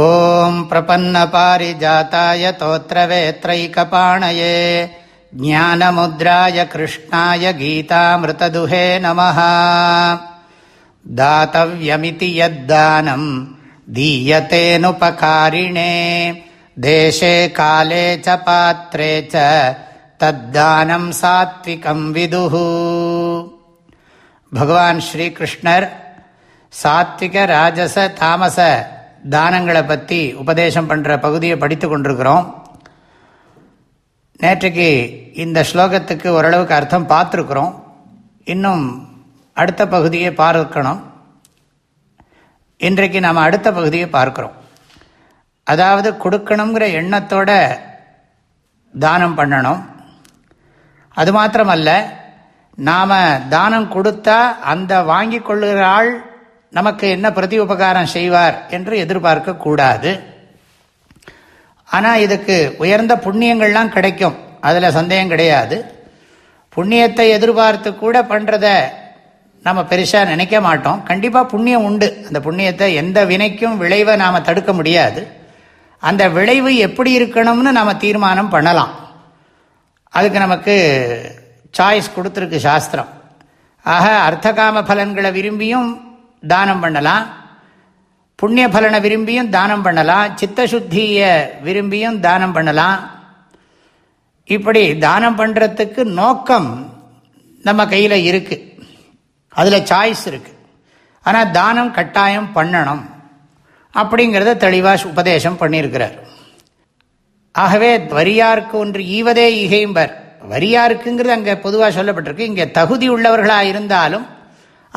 ॐ प्रपन्नपारिजाताय तोत्रवेत्रैकपाणये ज्ञानमुद्राय कृष्णाय गीतामृतदुहे नमः दातव्यमिति यद्दानम् दीयतेऽनुपकारिणे देशे काले च पात्रे च तद्दानं सात्विकं विदुः भगवान् श्रीकृष्णर् सात्विकराजस तामस தானங்களை பற்றி உபதேசம் பண்ணுற பகுதியை படித்து கொண்டிருக்கிறோம். நேற்றைக்கு இந்த ஸ்லோகத்துக்கு ஓரளவுக்கு அர்த்தம் பார்த்துருக்குறோம். இன்னும் அடுத்த பகுதியை பார்க்கணும். இன்றைக்கு நாம் அடுத்த பகுதியை பார்க்குறோம். அதாவது கொடுக்கணுங்கிற எண்ணத்தோட தானம் பண்ணணும். அது மாத்திரமல்ல நாம் தானம் கொடுத்தா அந்த வாங்கி கொள்ளுகிற ஆள் நமக்கு என்ன பிரதி உபகாரம் செய்வார் என்று எதிர்பார்க்க கூடாது. ஆனால் இதுக்கு உயர்ந்த புண்ணியங்கள்லாம் கிடைக்கும். அதில் சந்தேகம் கிடையாது. புண்ணியத்தை எதிர்பார்த்து கூட பண்ணுறத நம்ம பெருசாக நினைக்க மாட்டோம். கண்டிப்பாக புண்ணியம் உண்டு. அந்த புண்ணியத்தை எந்த வினைக்கும் விளைவை நாம் தடுக்க முடியாது. அந்த விளைவு எப்படி இருக்கணும்னு நாம் தீர்மானம் பண்ணலாம். அதுக்கு நமக்கு சாய்ஸ் கொடுத்துருக்கு சாஸ்திரம். ஆக அர்த்தகாம பலன்களை விரும்பியும் தானம் பண்ணலாம் புண்ணிய பலனை விரும்பியும் தானம் பண்ணலாம் சித்தசுத்தியை விரும்பியும் தானம் பண்ணலாம் இப்படி தானம் பண்ணுறதுக்கு நோக்கம் நம்ம கையில் இருக்குது அதில் சாய்ஸ் இருக்குது ஆனால் தானம் கட்டாயம் பண்ணணும். அப்படிங்கிறத தெளிவாக உபதேசம் பண்ணியிருக்கிறார். ஆகவே வரியாருக்கு ஒன்று ஈவதே இகைம்பர் வரியாருக்குங்கிறது அங்கே பொதுவாக சொல்லப்பட்டிருக்கு. இங்கே தகுதி உள்ளவர்களாக இருந்தாலும்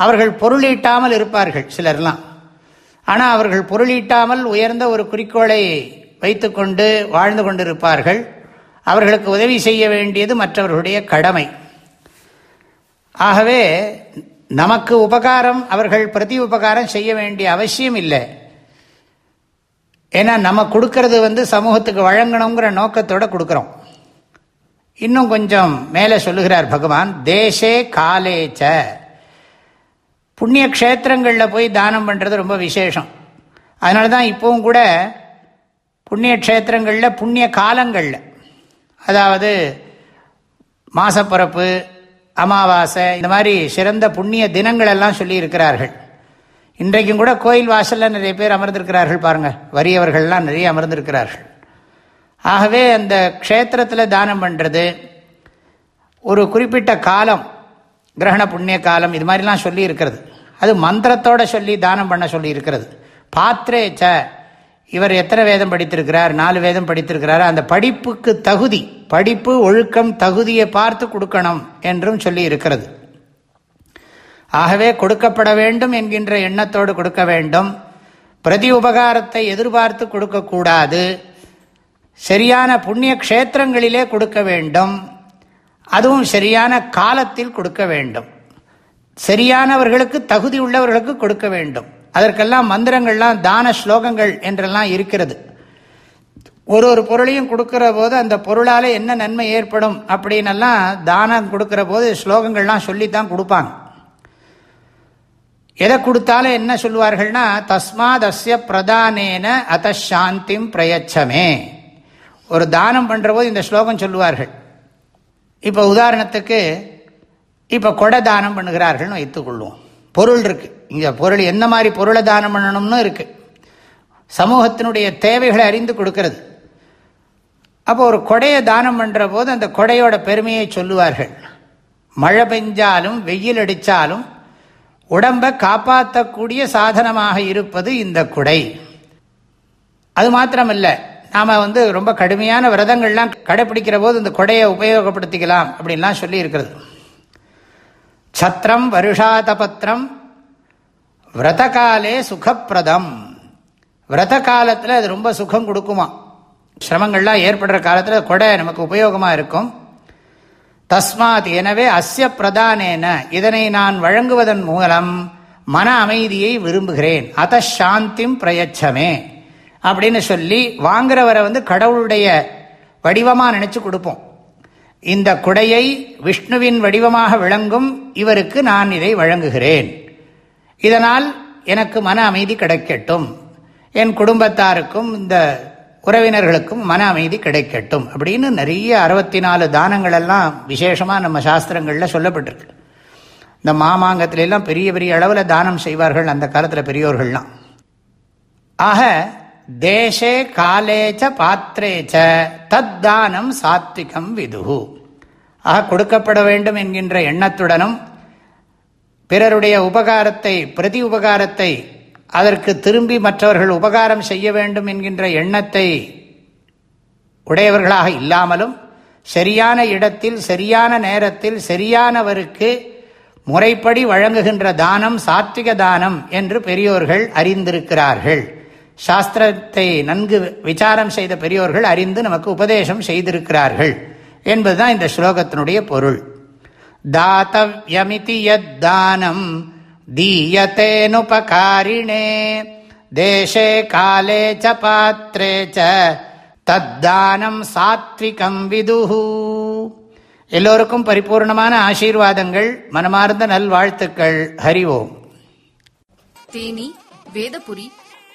அவர்கள் பொருளீட்டாமல் இருப்பார்கள் சிலர்லாம். ஆனால் அவர்கள் பொருளீட்டாமல் உயர்ந்த ஒரு குறிக்கோளை வைத்துக்கொண்டு வாழ்ந்து கொண்டிருப்பார்கள். அவர்களுக்கு உதவி செய்ய வேண்டியது மற்றவர்களுடைய கடமை. ஆகவே நமக்கு உபகாரம் அவர்கள் பிரதி உபகாரம் செய்ய வேண்டிய அவசியம் இல்லை. ஏன்னா நம்ம கொடுக்கறது வந்து சமூகத்துக்கு வழங்கணுங்கிற நோக்கத்தோடு கொடுக்குறோம். இன்னும் கொஞ்சம் மேலே சொல்லுகிறார் பகவான் தேசே காலேச்ச. புண்ணிய க்ஷேத்திரங்களில் போய் தானம் பண்ணுறது ரொம்ப விசேஷம். அதனால தான் இப்போவும் கூட புண்ணிய க்ஷேத்திரங்களில் புண்ணிய காலங்களில் அதாவது மாசப்பிறப்பு அமாவாசை இந்த மாதிரி சிறந்த புண்ணிய தினங்களெல்லாம் சொல்லியிருக்கிறார்கள். சொல்லி இருக்கிறார்கள் இன்றைக்கும் கூட கோயில் வாசலில் நிறைய பேர் அமர்ந்திருக்கிறார்கள் பாருங்கள் வறியவர்கள்லாம் நிறைய அமர்ந்திருக்கிறார்கள். ஆகவே அந்த க்ஷேத்திரத்தில் தானம் பண்ணுறது ஒரு குறிப்பிட்ட காலம் கிரகண புண்ணிய காலம் இது மாதிரிலாம் சொல்லி இருக்கிறது. அது மந்திரத்தோட சொல்லி தானம் பண்ண சொல்லி இருக்கிறது. பாத்திரே ச. இவர் எத்தனை வேதம் படித்திருக்கிறார்? நாலு வேதம் படித்திருக்கிறார்? அந்த படிப்புக்கு தகுதி படிப்பு ஒழுக்கம் தகுதியை பார்த்து கொடுக்கணும் என்றும் சொல்லி இருக்கிறது. ஆகவே கொடுக்கப்பட வேண்டும் என்கின்ற எண்ணத்தோடு கொடுக்க வேண்டும். பிரதி உபகாரத்தை எதிர்பார்த்து கொடுக்கக்கூடாது. சரியான புண்ணிய க்ஷேத்திரங்களிலே கொடுக்க வேண்டும். அதுவும் சரியான காலத்தில் கொடுக்க வேண்டும். சரியானவர்களுக்கு தகுதி உள்ளவர்களுக்கு கொடுக்க வேண்டும். அதற்கெல்லாம் மந்திரங்கள்லாம் தான ஸ்லோகங்கள் என்றெல்லாம் இருக்கிறது. ஒரு ஒரு பொருளையும் கொடுக்கிற போது அந்த பொருளால் என்ன நன்மை ஏற்படும் அப்படின்னெல்லாம் தானம் கொடுக்கிற போது ஸ்லோகங்கள்லாம் சொல்லித்தான் கொடுப்பாங்க. எதை கொடுத்தாலும் என்ன சொல்லுவார்கள்னா தஸ்மாத் அஸ்ய பிரதானேன அத்தாந்திம் பிரயச்சமே. ஒரு தானம் பண்ணுற போது இந்த ஸ்லோகம் சொல்லுவார்கள். இப்போ உதாரணத்துக்கு இப்போ கொடை தானம் பண்ணுகிறார்கள்னு வைத்துக்கொள்வோம். பொருள் இருக்குது இங்கே பொருள் எந்த மாதிரி பொருளை தானம் பண்ணணும்னு இருக்குது சமூகத்தினுடைய தேவைகளை அறிந்து கொடுக்கறது. அப்போ ஒரு கொடையை தானம் பண்ணுற போது அந்த கொடையோட பெருமையை சொல்லுவார்கள். மழை பெஞ்சாலும் வெயில் அடித்தாலும் உடம்பை காப்பாற்றக்கூடிய சாதனமாக இருப்பது இந்த குடை. அது மாத்திரமல்ல. நாம் வந்து ரொம்ப கடுமையான விரதங்கள்லாம் கடைப்பிடிக்கிற போது இந்த கொடையை உபயோகப்படுத்திக்கலாம் அப்படின்லாம் சொல்லி இருக்கிறது சத்திரம் வருஷாதபத்திரம் விரதகாலே சுகப்பிரதம். விரத காலத்தில் அது ரொம்ப சுகம் கொடுக்குமா? சிரமங்கள்லாம் ஏற்படுற காலத்தில் கொடை நமக்கு உபயோகமாக இருக்கும். தஸ்மாத் எனவே அஸ்ய பிரதானேன இதனை நான் வழங்குவதன் மூலம் மன அமைதியை விரும்புகிறேன். அத சாந்திம் பிரயச்சமே. அப்படின்னு சொல்லி வாங்குறவரை வந்து கடவுளுடைய வடிவமாக நினச்சி கொடுப்போம். இந்த குடையை விஷ்ணுவின் வடிவமாக விளங்கும் இவருக்கு நான் இதை வழங்குகிறேன். இதனால் எனக்கு மன அமைதி கிடைக்கட்டும். என் குடும்பத்தாருக்கும் இந்த உறவினர்களுக்கும் மன அமைதி கிடைக்கட்டும் அப்படின்னு நிறைய அறுபத்தி நாலு தானங்கள் எல்லாம் விசேஷமாக நம்ம சாஸ்திரங்களில் சொல்லப்பட்டிருக்கு. இந்த மாமாங்கத்திலெல்லாம் பெரிய பெரிய அளவில் தானம் செய்வார்கள் அந்த காலத்தில் பெரியோர்கள்லாம். ஆக தேசே காலேச்ச பாத்திரேச்ச தத்தானம் சாத்விகம் விதுகு ஆக கொடுக்கப்பட வேண்டும் என்கின்ற எண்ணத்துடனும் பிறருடைய உபகாரத்தை பிரதி உபகாரத்தை அதற்கு திரும்பி மற்றவர்கள் உபகாரம் செய்ய வேண்டும் என்கின்ற எண்ணத்தை உடையவர்களாக இல்லாமலும் சரியான இடத்தில் சரியான நேரத்தில் சரியானவருக்கு முறைப்படி வழங்குகின்ற தானம் சாத்விக தானம் என்று பெரியோர்கள் அறிந்திருக்கிறார்கள். சாஸ்திரத்தை நன்கு விசாரம் செய்த பெரியோர்கள் அறிந்து நமக்கு உபதேசம் செய்திருக்கிறார்கள் என்பதுதான் இந்த ஸ்லோகத்தினுடைய பொருள். தாத்தவியமிதி யத்தானம் தீயத்தேனுபகாரிணே தேசே காலே ச பாத்திரே ச தத்தானம் சாத்விகம் விதுஹூ. எல்லோருக்கும் பரிபூர்ணமான ஆசீர்வாதங்கள் மனமார்ந்த நல்வாழ்த்துக்கள். ஹரி ஓம். தேனி வேதபுரி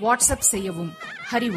வாட்ஸ்அப் செய்யவும் ஹரி